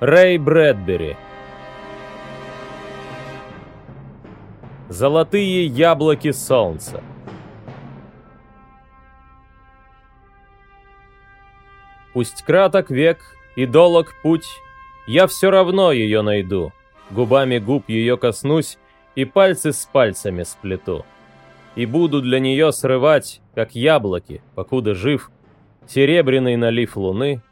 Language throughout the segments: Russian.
Рэй Брэдбери. Золотые яблоки солнца. Пусть краток век и долог путь, я все равно ее найду. Губами губ ее коснусь и пальцы с пальцами сплету. И буду для нее срывать, как яблоки, покуда жив, серебряный налив луны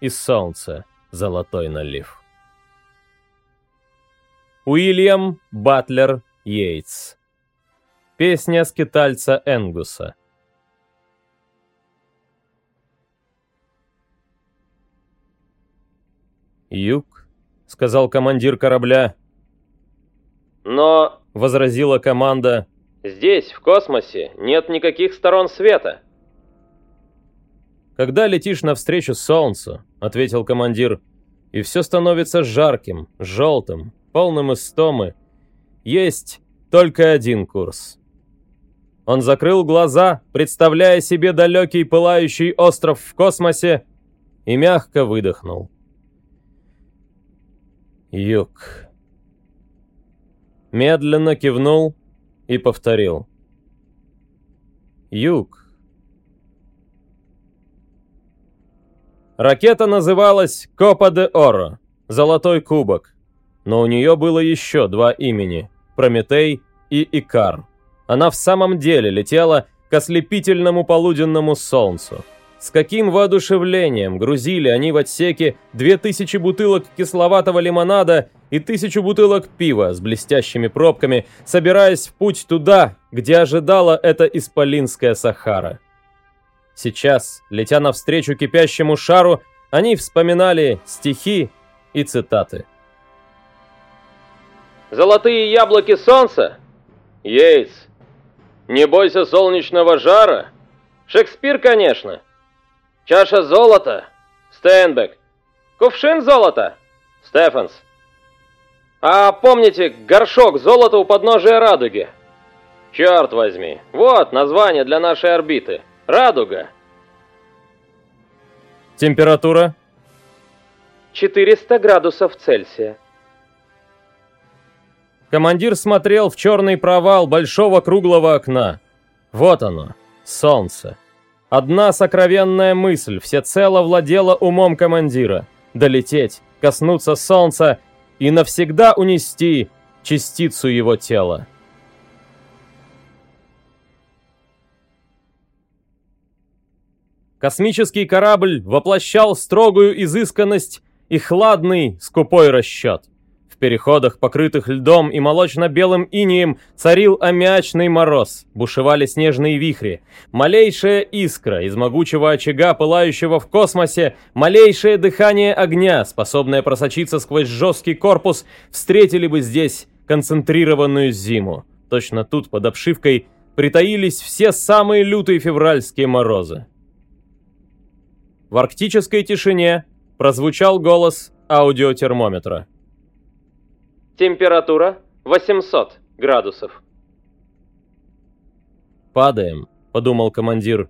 и солнца золотой налив. Уильям Батлер Йейтс Песня скитальца Энгуса «Юг», — сказал командир корабля. «Но...» — возразила команда. «Здесь, в космосе, нет никаких сторон света». «Когда летишь навстречу солнцу», — ответил командир, — «и все становится жарким, желтым, полным истомы, есть только один курс». Он закрыл глаза, представляя себе далекий пылающий остров в космосе, и мягко выдохнул. Юг. Медленно кивнул и повторил. Юг. Ракета называлась Копа де Оро, Золотой Кубок, но у нее было еще два имени – Прометей и Икар. Она в самом деле летела к ослепительному полуденному солнцу – с каким воодушевлением грузили они в отсеке 2000 бутылок кисловатого лимонада и тысячу бутылок пива с блестящими пробками, собираясь в путь туда, где ожидала эта исполинская Сахара. Сейчас, летя навстречу кипящему шару, они вспоминали стихи и цитаты. «Золотые яблоки солнца? Йейтс. Не бойся солнечного жара? Шекспир, конечно». Чаша золота? Стейнбек. Кувшин золота? Стефанс. А помните горшок золота у подножия радуги? Черт возьми, вот название для нашей орбиты. Радуга. Температура? 400 градусов Цельсия. Командир смотрел в черный провал большого круглого окна. Вот оно, солнце. Одна сокровенная мысль всецело владела умом командира — долететь, коснуться солнца и навсегда унести частицу его тела. Космический корабль воплощал строгую изысканность и хладный, скупой расчет — переходах, покрытых льдом и молочно-белым инием, царил аммиачный мороз, бушевали снежные вихри. Малейшая искра из могучего очага, пылающего в космосе, малейшее дыхание огня, способное просочиться сквозь жесткий корпус, встретили бы здесь концентрированную зиму. Точно тут, под обшивкой, притаились все самые лютые февральские морозы. В арктической тишине прозвучал голос аудиотермометра. Температура 800 градусов. «Падаем», — подумал командир.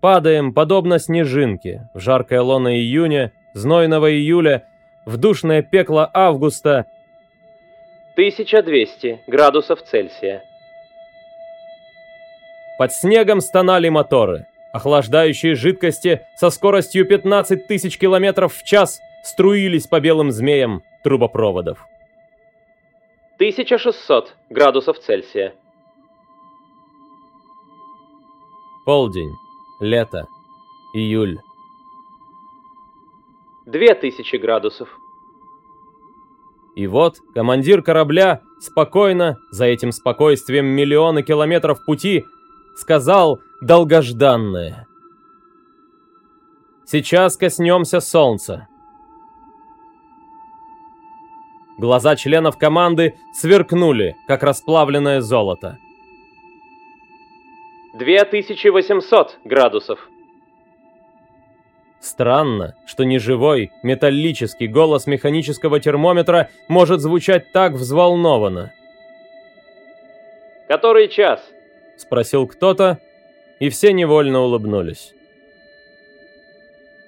«Падаем, подобно снежинке, в жаркое лоно июня, знойного июля, в душное пекло августа». 1200 градусов Цельсия. Под снегом стонали моторы. Охлаждающие жидкости со скоростью 15 тысяч километров в час струились по белым змеям трубопроводов. 1600 градусов Цельсия. Полдень. Лето. Июль. 2000 градусов. И вот командир корабля спокойно, за этим спокойствием миллионы километров пути, сказал долгожданное. Сейчас коснемся солнца. Глаза членов команды сверкнули, как расплавленное золото. 2800 градусов. Странно, что неживой, металлический голос механического термометра может звучать так взволнованно. «Который час?» — спросил кто-то, и все невольно улыбнулись.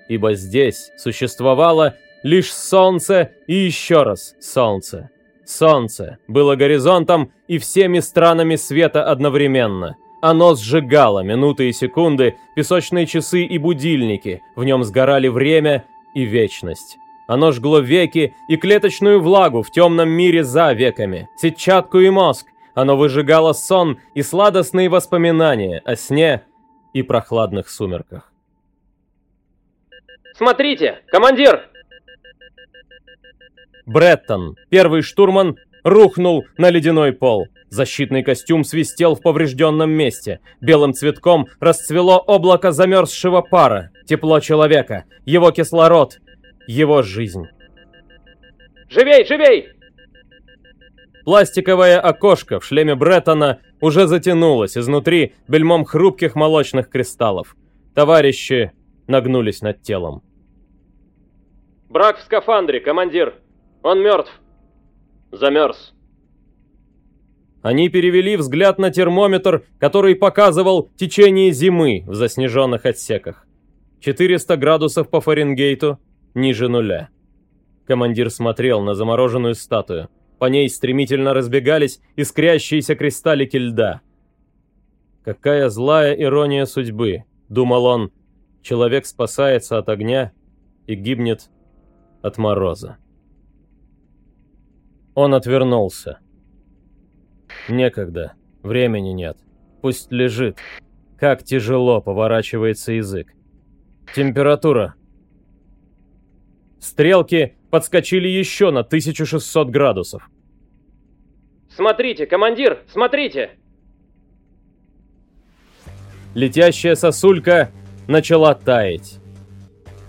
Ибо здесь существовало лишь солнце и еще раз солнце. Солнце было горизонтом и всеми странами света одновременно. Оно сжигало минуты и секунды, песочные часы и будильники, в нем сгорали время и вечность. Оно жгло веки и клеточную влагу в темном мире за веками, сетчатку и мозг. Оно выжигало сон и сладостные воспоминания о сне и прохладных сумерках. «Смотрите, командир!» Бреттон, первый штурман, рухнул на ледяной пол. Защитный костюм свистел в поврежденном месте. Белым цветком расцвело облако замерзшего пара. Тепло человека, его кислород, его жизнь. «Живей, живей!» Пластиковое окошко в шлеме Бреттона уже затянулось изнутри бельмом хрупких молочных кристаллов. Товарищи нагнулись над телом. «Брак в скафандре, командир!» Он мертв. Замерз. Они перевели взгляд на термометр, который показывал течение зимы в заснеженных отсеках. 400 градусов по Фаренгейту, ниже нуля. Командир смотрел на замороженную статую. По ней стремительно разбегались искрящиеся кристаллики льда. «Какая злая ирония судьбы», — думал он. «Человек спасается от огня и гибнет от мороза». Он отвернулся. Некогда. Времени нет. Пусть лежит. Как тяжело поворачивается язык. Температура. Стрелки подскочили еще на 1600 градусов. «Смотрите, командир, смотрите!» Летящая сосулька начала таять.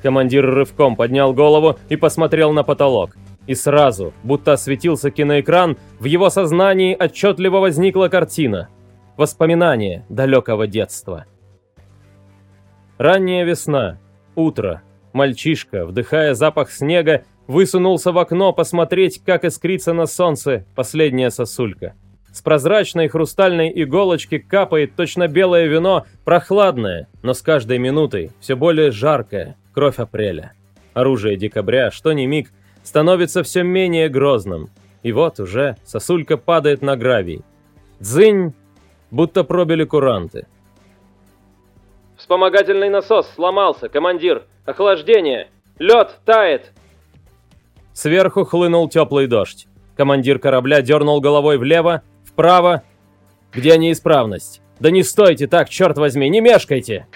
Командир рывком поднял голову и посмотрел на потолок. И сразу, будто осветился киноэкран, в его сознании отчетливо возникла картина. Воспоминание далекого детства. Ранняя весна. Утро. Мальчишка, вдыхая запах снега, высунулся в окно посмотреть, как искрится на солнце последняя сосулька. С прозрачной хрустальной иголочки капает точно белое вино, прохладное, но с каждой минутой все более жаркое, кровь апреля. Оружие декабря, что ни миг, становится все менее грозным. И вот уже сосулька падает на гравий. Дзынь, будто пробили куранты. «Вспомогательный насос сломался, командир! Охлаждение! Лед тает!» Сверху хлынул теплый дождь. Командир корабля дернул головой влево, вправо. «Где неисправность? Да не стойте так, черт возьми, не мешкайте!»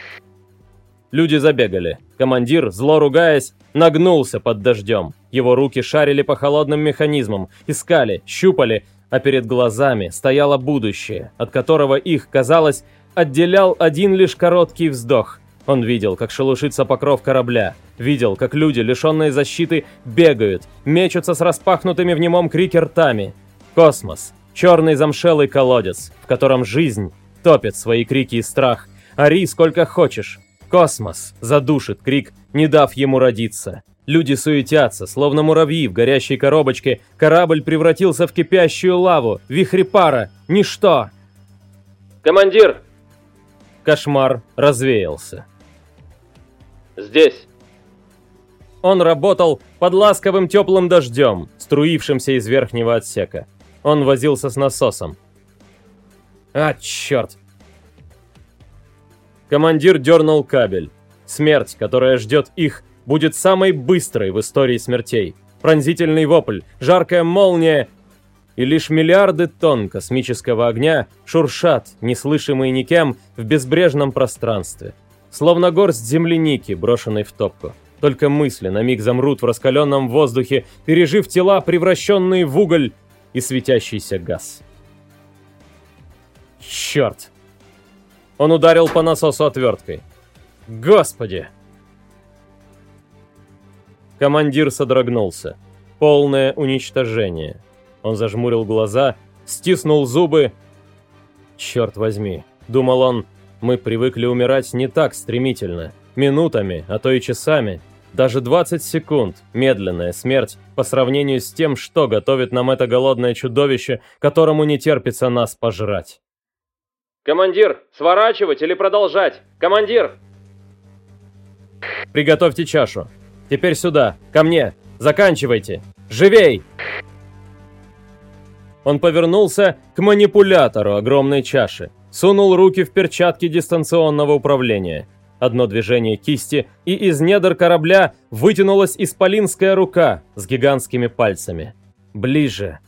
Люди забегали. Командир, зло ругаясь, нагнулся под дождем. Его руки шарили по холодным механизмам, искали, щупали, а перед глазами стояло будущее, от которого их, казалось, отделял один лишь короткий вздох. Он видел, как шелушится покров корабля, видел, как люди, лишенные защиты, бегают, мечутся с распахнутыми в немом крике ртами. Космос, черный замшелый колодец, в котором жизнь топит свои крики и страх. Ори сколько хочешь, Космос задушит крик, не дав ему родиться. Люди суетятся, словно муравьи в горящей коробочке. Корабль превратился в кипящую лаву, вихрь пара, ничто. «Командир!» Кошмар развеялся. «Здесь!» Он работал под ласковым теплым дождем, струившимся из верхнего отсека. Он возился с насосом. А, черт! Командир дернул кабель. Смерть, которая ждет их, будет самой быстрой в истории смертей. Пронзительный вопль, жаркая молния и лишь миллиарды тонн космического огня шуршат, неслышимые никем, в безбрежном пространстве. Словно горсть земляники, брошенной в топку. Только мысли на миг замрут в раскаленном воздухе, пережив тела, превращенные в уголь и светящийся газ. Черт! Он ударил по насосу отверткой. «Господи!» Командир содрогнулся. Полное уничтожение. Он зажмурил глаза, стиснул зубы. «Черт возьми!» — думал он. «Мы привыкли умирать не так стремительно. Минутами, а то и часами. Даже 20 секунд – медленная смерть по сравнению с тем, что готовит нам это голодное чудовище, которому не терпится нас пожрать». «Командир, сворачивать или продолжать? Командир!» «Приготовьте чашу. Теперь сюда, ко мне. Заканчивайте! Живей!» Он повернулся к манипулятору огромной чаши, сунул руки в перчатки дистанционного управления. Одно движение кисти, и из недр корабля вытянулась исполинская рука с гигантскими пальцами. Ближе,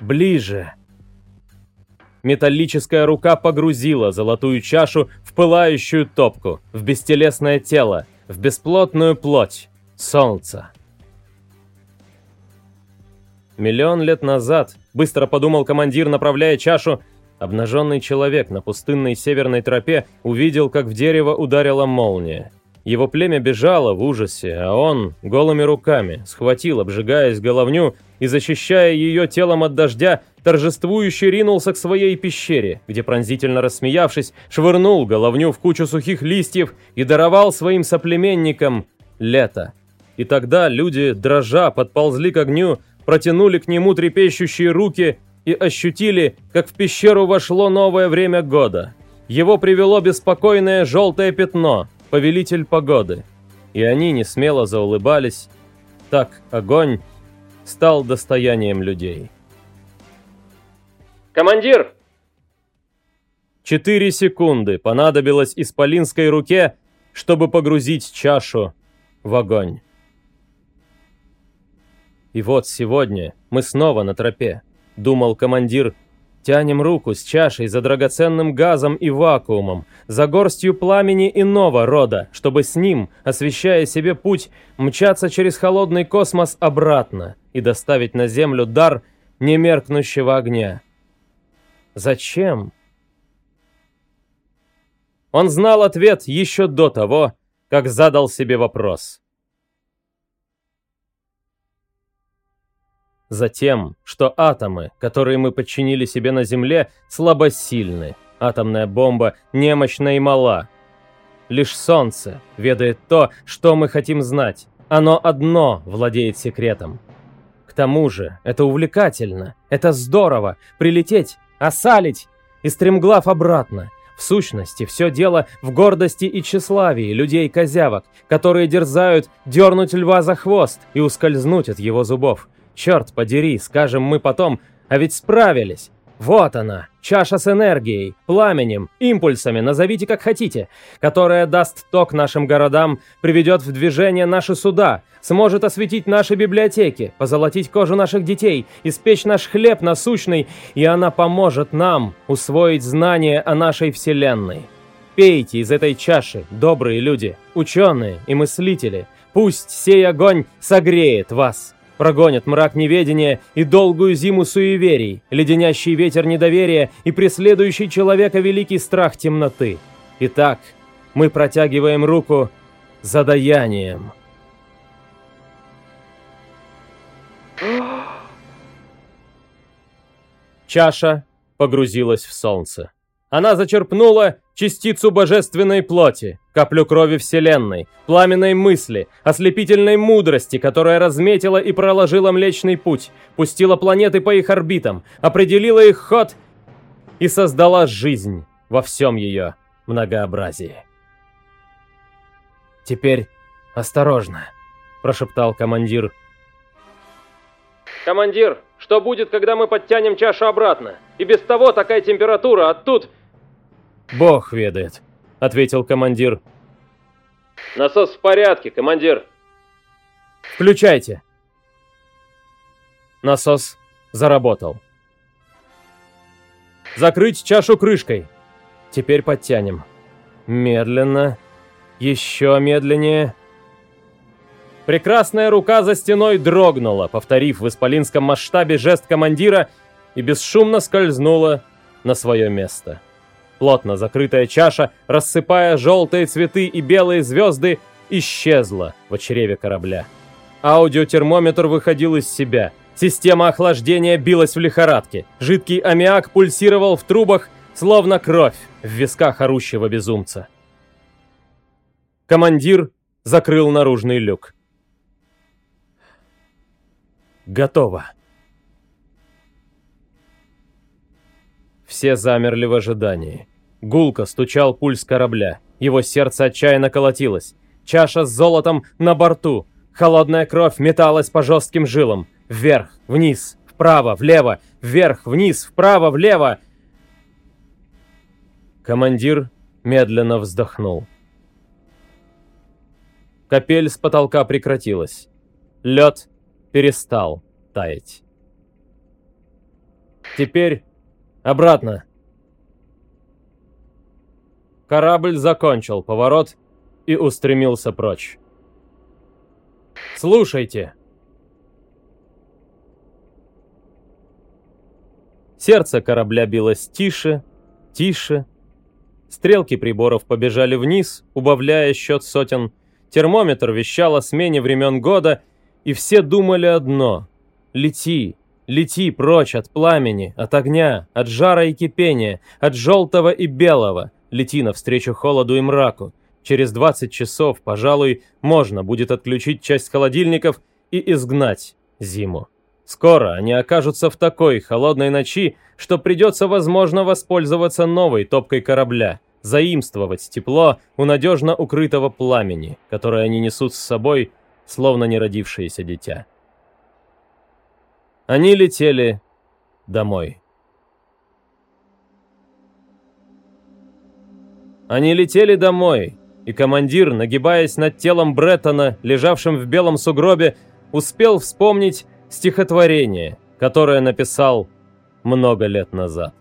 ближе. Металлическая рука погрузила золотую чашу в пылающую топку, в бестелесное тело, в бесплотную плоть, солнца. Миллион лет назад, быстро подумал командир, направляя чашу, обнаженный человек на пустынной северной тропе увидел, как в дерево ударила молния. Его племя бежало в ужасе, а он голыми руками схватил, обжигаясь головню и, защищая ее телом от дождя, торжествующе ринулся к своей пещере, где, пронзительно рассмеявшись, швырнул головню в кучу сухих листьев и даровал своим соплеменникам лето. И тогда люди, дрожа, подползли к огню, протянули к нему трепещущие руки и ощутили, как в пещеру вошло новое время года. Его привело беспокойное желтое пятно, повелитель погоды. И они не смело заулыбались. Так огонь стал достоянием людей. «Командир!» Четыре секунды понадобилось исполинской руке, чтобы погрузить чашу в огонь. И вот сегодня мы снова на тропе, думал командир. Тянем руку с чашей за драгоценным газом и вакуумом, за горстью пламени иного рода, чтобы с ним, освещая себе путь, мчаться через холодный космос обратно и доставить на Землю дар немеркнущего огня. Зачем? Он знал ответ еще до того, как задал себе вопрос. Затем, что атомы, которые мы подчинили себе на Земле, слабосильны. Атомная бомба немощна и мала. Лишь Солнце ведает то, что мы хотим знать. Оно одно владеет секретом. К тому же, это увлекательно, это здорово, прилететь, осалить и стремглав обратно. В сущности, все дело в гордости и тщеславии людей-козявок, которые дерзают дернуть льва за хвост и ускользнуть от его зубов. Черт подери, скажем мы потом, а ведь справились. Вот она, чаша с энергией, пламенем, импульсами, назовите как хотите, которая даст ток нашим городам, приведет в движение наши суда, сможет осветить наши библиотеки, позолотить кожу наших детей, испечь наш хлеб насущный, и она поможет нам усвоить знания о нашей Вселенной. Пейте из этой чаши, добрые люди, ученые и мыслители, пусть сей огонь согреет вас прогонят мрак неведения и долгую зиму суеверий, леденящий ветер недоверия и преследующий человека великий страх темноты. Итак, мы протягиваем руку за даянием. Чаша погрузилась в солнце. Она зачерпнула частицу божественной плоти, каплю крови Вселенной, пламенной мысли, ослепительной мудрости, которая разметила и проложила Млечный Путь, пустила планеты по их орбитам, определила их ход и создала жизнь во всем ее многообразии. «Теперь осторожно», – прошептал командир. «Командир, что будет, когда мы подтянем чашу обратно? И без того такая температура, а тут...» «Бог ведает», — ответил командир. «Насос в порядке, командир». «Включайте». Насос заработал. «Закрыть чашу крышкой». Теперь подтянем. Медленно. Еще медленнее. Прекрасная рука за стеной дрогнула, повторив в исполинском масштабе жест командира и бесшумно скользнула на свое место. Плотно закрытая чаша, рассыпая желтые цветы и белые звезды, исчезла в чреве корабля. Аудиотермометр выходил из себя. Система охлаждения билась в лихорадке. Жидкий аммиак пульсировал в трубах, словно кровь в висках орущего безумца. Командир закрыл наружный люк. Готово. Все замерли в ожидании. Гулко стучал пульс корабля. Его сердце отчаянно колотилось. Чаша с золотом на борту. Холодная кровь металась по жестким жилам. Вверх, вниз, вправо, влево, вверх, вниз, вправо, влево. Командир медленно вздохнул. Капель с потолка прекратилась. Лед перестал таять. Теперь обратно. Корабль закончил поворот и устремился прочь. «Слушайте!» Сердце корабля билось тише, тише. Стрелки приборов побежали вниз, убавляя счет сотен. Термометр вещал о смене времен года, и все думали одно — лети, лети прочь от пламени, от огня, от жара и кипения, от желтого и белого, лети навстречу холоду и мраку. Через 20 часов, пожалуй, можно будет отключить часть холодильников и изгнать зиму. Скоро они окажутся в такой холодной ночи, что придется, возможно, воспользоваться новой топкой корабля, заимствовать тепло у надежно укрытого пламени, которое они несут с собой, словно неродившееся дитя. Они летели домой. Они летели домой, и командир, нагибаясь над телом Бреттона, лежавшим в белом сугробе, успел вспомнить стихотворение, которое написал много лет назад.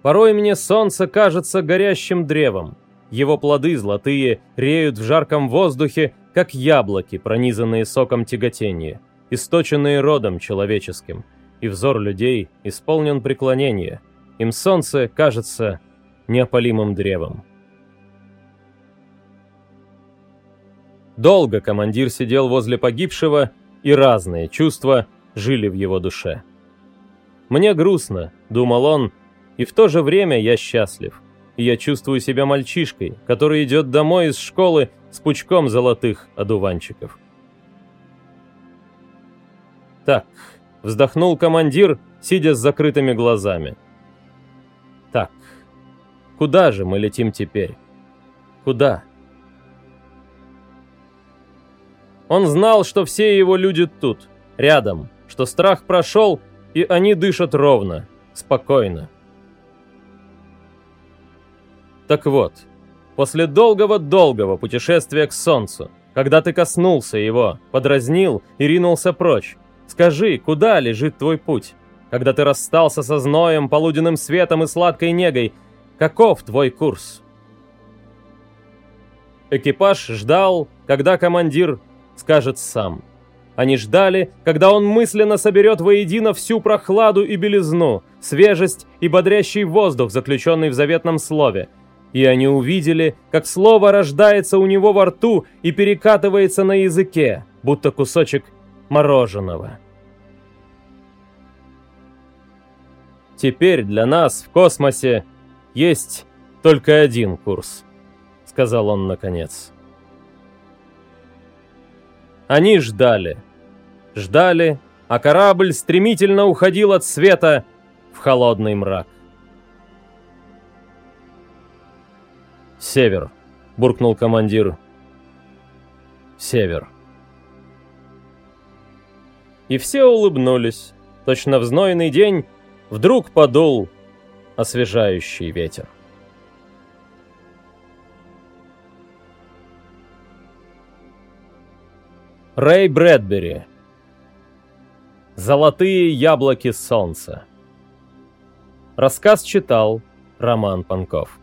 Порой мне солнце кажется горящим древом. Его плоды золотые реют в жарком воздухе, как яблоки, пронизанные соком тяготения, источенные родом человеческим, и взор людей исполнен преклонения. Им солнце кажется неопалимым древом. Долго командир сидел возле погибшего, и разные чувства жили в его душе. «Мне грустно», — думал он, — «и в то же время я счастлив. И я чувствую себя мальчишкой, который идет домой из школы с пучком золотых одуванчиков». «Так», — вздохнул командир, сидя с закрытыми глазами. «Так, куда же мы летим теперь? Куда?» Он знал, что все его люди тут, рядом, что страх прошел, и они дышат ровно, спокойно. Так вот, после долгого-долгого путешествия к Солнцу, когда ты коснулся его, подразнил и ринулся прочь, скажи, куда лежит твой путь? Когда ты расстался со зноем, полуденным светом и сладкой негой, каков твой курс? Экипаж ждал, когда командир скажет сам. Они ждали, когда он мысленно соберет воедино всю прохладу и белизну, свежесть и бодрящий воздух, заключенный в заветном слове. И они увидели, как слово рождается у него во рту и перекатывается на языке, будто кусочек мороженого. Теперь для нас в космосе есть только один курс, сказал он наконец. Они ждали. Ждали, а корабль стремительно уходил от света в холодный мрак. «Север», — буркнул командир. «Север». И все улыбнулись. Точно в знойный день вдруг подул освежающий ветер. Рэй Брэдбери. Золотые яблоки солнца. Рассказ читал Роман Панков.